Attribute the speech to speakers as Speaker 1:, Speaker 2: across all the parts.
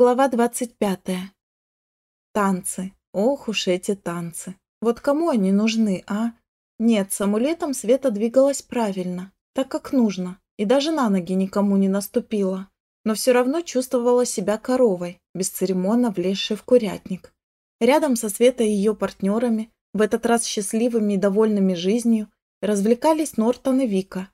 Speaker 1: Глава 25. Танцы. Ох уж эти танцы. Вот кому они нужны, а? Нет, с амулетом Света двигалась правильно, так как нужно, и даже на ноги никому не наступила. Но все равно чувствовала себя коровой, бесцеремонно влезшей в курятник. Рядом со Светой и ее партнерами, в этот раз счастливыми и довольными жизнью, развлекались Нортон и Вика.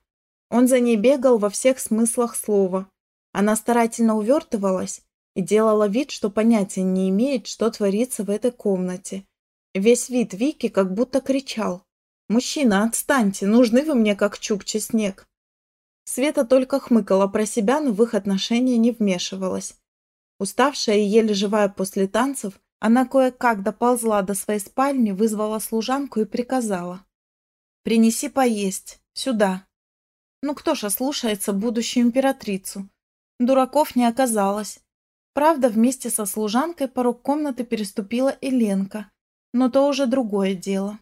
Speaker 1: Он за ней бегал во всех смыслах слова. Она старательно увертывалась, и делала вид, что понятия не имеет, что творится в этой комнате. Весь вид Вики как будто кричал. «Мужчина, отстаньте, нужны вы мне как чукче снег». Света только хмыкала про себя, но в их отношения не вмешивалась. Уставшая и еле живая после танцев, она кое-как доползла до своей спальни, вызвала служанку и приказала. «Принеси поесть. Сюда». Ну кто ж ослушается будущую императрицу? Дураков не оказалось. Правда, вместе со служанкой порог комнаты переступила и но то уже другое дело.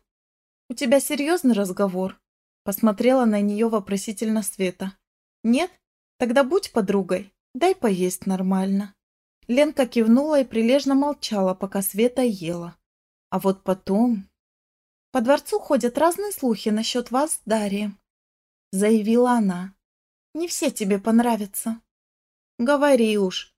Speaker 1: «У тебя серьезный разговор?» Посмотрела на нее вопросительно Света. «Нет? Тогда будь подругой, дай поесть нормально». Ленка кивнула и прилежно молчала, пока Света ела. А вот потом... «По дворцу ходят разные слухи насчет вас Дарием», — заявила она. «Не все тебе понравятся». «Говори уж»,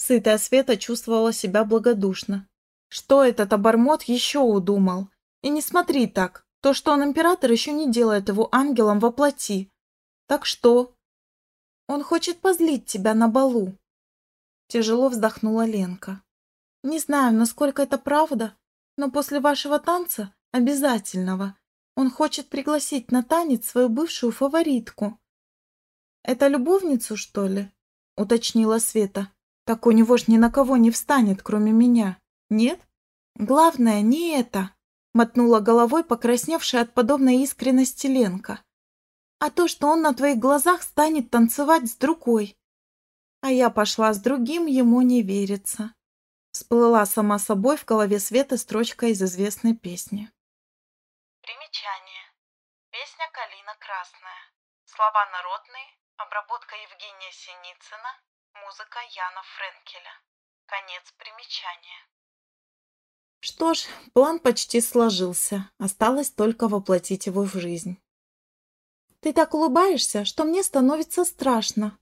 Speaker 1: Сытая Света чувствовала себя благодушно. Что этот обормот еще удумал? И не смотри так. То, что он император, еще не делает его ангелом во плоти. Так что? Он хочет позлить тебя на балу. Тяжело вздохнула Ленка. Не знаю, насколько это правда, но после вашего танца, обязательного, он хочет пригласить на танец свою бывшую фаворитку. Это любовницу, что ли? Уточнила Света. Так у него ж ни на кого не встанет, кроме меня. Нет? Главное не это, мотнула головой покрасневшая от подобной искренности Ленка. А то, что он на твоих глазах станет танцевать с другой. А я пошла с другим, ему не верится. Всплыла сама собой в голове Светы строчка из известной песни.
Speaker 2: Примечание. Песня «Калина красная». Слова народные, обработка Евгения Синицына, Музыка Яна Френкеля. Конец примечания.
Speaker 1: Что ж, план почти сложился. Осталось только воплотить его в жизнь. «Ты так улыбаешься, что мне становится страшно!»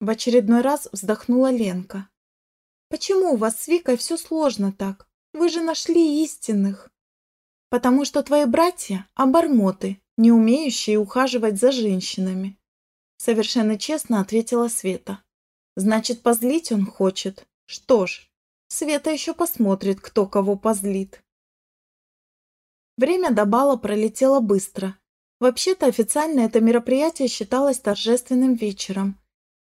Speaker 1: В очередной раз вздохнула Ленка. «Почему у вас с Викой все сложно так? Вы же нашли истинных!» «Потому что твои братья – обормоты, не умеющие ухаживать за женщинами», совершенно честно ответила Света. Значит, позлить он хочет. Что ж, Света еще посмотрит, кто кого позлит. Время до бала пролетело быстро. Вообще-то официально это мероприятие считалось торжественным вечером.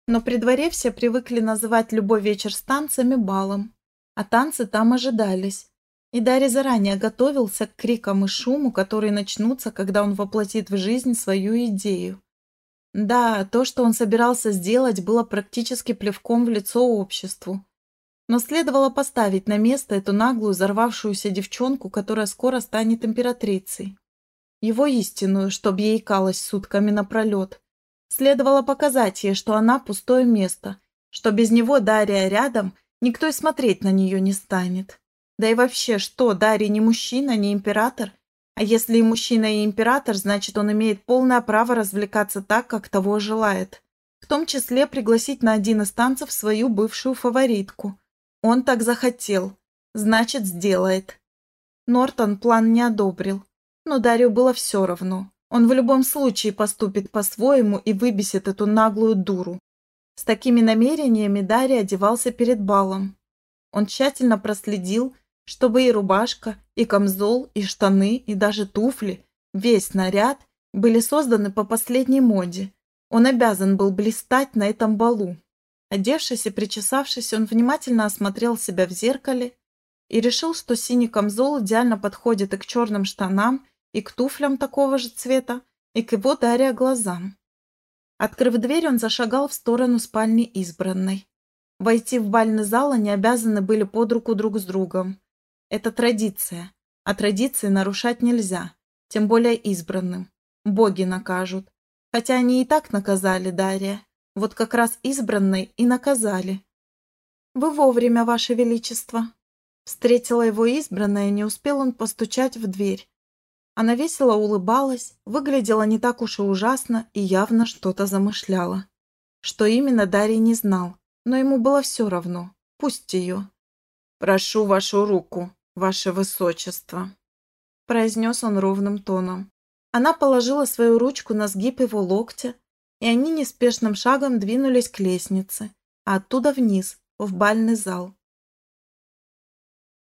Speaker 1: Но при дворе все привыкли называть любой вечер с танцами балом. А танцы там ожидались. И Дарья заранее готовился к крикам и шуму, которые начнутся, когда он воплотит в жизнь свою идею. Да, то, что он собирался сделать, было практически плевком в лицо обществу. Но следовало поставить на место эту наглую, взорвавшуюся девчонку, которая скоро станет императрицей. Его истинную, чтоб ей калось сутками напролет. Следовало показать ей, что она пустое место, что без него Дарья рядом, никто и смотреть на нее не станет. Да и вообще, что, Дарья не мужчина, не император – а если и мужчина, и император, значит, он имеет полное право развлекаться так, как того желает. В том числе пригласить на один из танцев свою бывшую фаворитку. Он так захотел. Значит, сделает. Нортон план не одобрил. Но Дарью было все равно. Он в любом случае поступит по-своему и выбесит эту наглую дуру. С такими намерениями Дарья одевался перед балом. Он тщательно проследил, чтобы и рубашка, и камзол, и штаны, и даже туфли, весь наряд были созданы по последней моде. Он обязан был блистать на этом балу. Одевшись и причесавшись, он внимательно осмотрел себя в зеркале и решил, что синий камзол идеально подходит и к черным штанам, и к туфлям такого же цвета, и к его даря глазам. Открыв дверь, он зашагал в сторону спальни избранной. Войти в бальный зал они обязаны были под руку друг с другом. Это традиция, а традиции нарушать нельзя, тем более избранным. Боги накажут. Хотя они и так наказали Дарья. Вот как раз избранной и наказали. «Вы вовремя, Ваше Величество!» Встретила его избранная, не успел он постучать в дверь. Она весело улыбалась, выглядела не так уж и ужасно и явно что-то замышляла. Что именно Дарий не знал, но ему было все равно. Пусть ее. «Прошу вашу руку, ваше высочество», – произнес он ровным тоном. Она положила свою ручку на сгиб его локтя, и они неспешным шагом двинулись к лестнице, а оттуда вниз, в бальный зал.